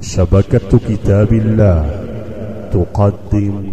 شبكة كتاب الله تقدم.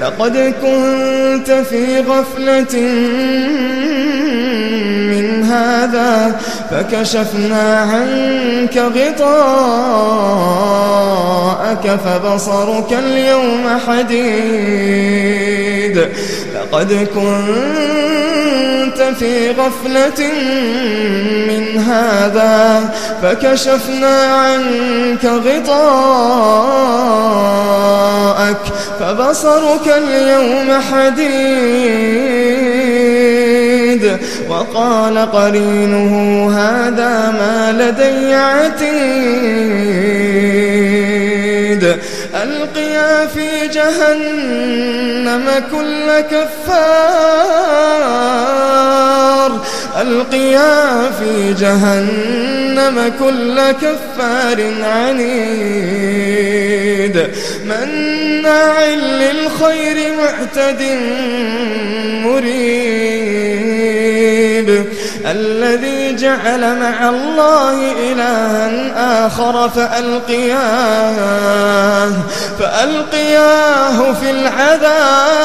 لقد كنت في غفلة من هذا فكشفنا عنك غطاءك فبصرك اليوم حديد. لقد كنت في غفلة هذا فكشفنا عنك غطاءك فبصرك اليوم حديد وقال قرينه هذا ما لدي عتيد. ألقيا في جهنم كل كفار ألقيا في جهنم كل كفار عنيد. مناع للخير معتد مريب. الذي جعل مع الله إلها آخر فألقياه فألقياه في العذاب.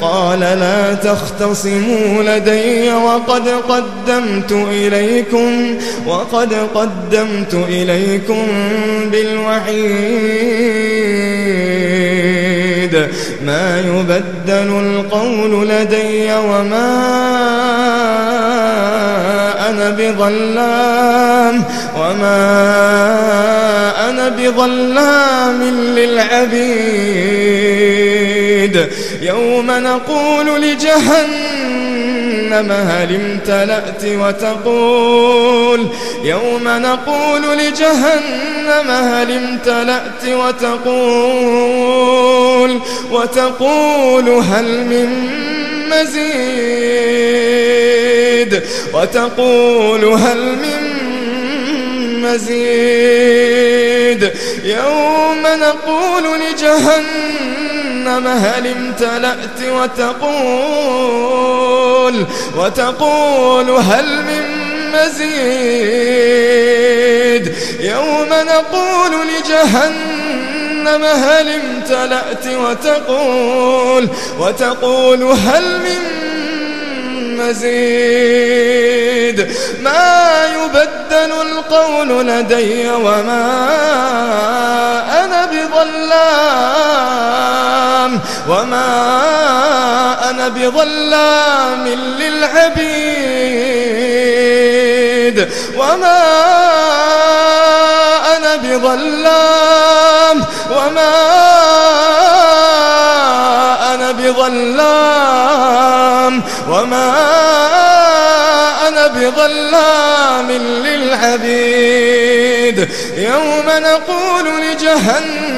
قال لا تختصموا لدي وقد قدمت إليكم وقد قدمت إليكم بالوعيد ما يبدل القول لدي وما أنا بظلام وما أنا بظلام للعبيد. يوم نقول لجهنم هل امتلأت وتقول؟ يوم نقول لجهنم هل امتلأت وتقول؟ وتقول هل من مزيد؟ وتقول هل من مزيد؟ يوم نقول لجهنم هل امتلأت وتقول وتقول هل من مزيد يوم نقول لجهنم هل امتلأت وتقول وتقول هل من مزيد ما يبدل القول لدي وما أنا بظلام وما أنا بظلام للعبيد وما أنا بظلام وما أنا بظلام وما أنا بظلام للعبيد يوم نقول لجهنم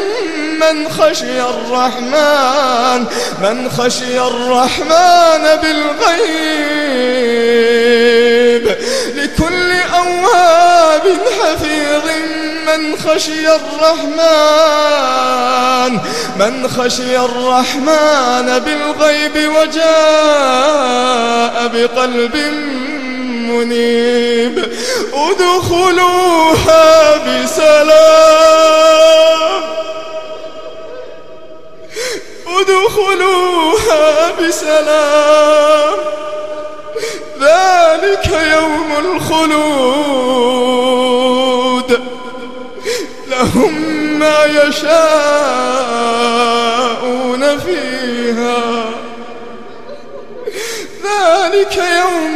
من خشي الرحمن من خشي الرحمن بالغيب. لكل أواب حفيظ من خشي الرحمن من خشي الرحمن بالغيب وجاء بقلب منيب. ادخلوها بسلام. ادخلوها بسلام. ذلك يوم الخلود. لهم ما يشاءون فيها. ذلك يوم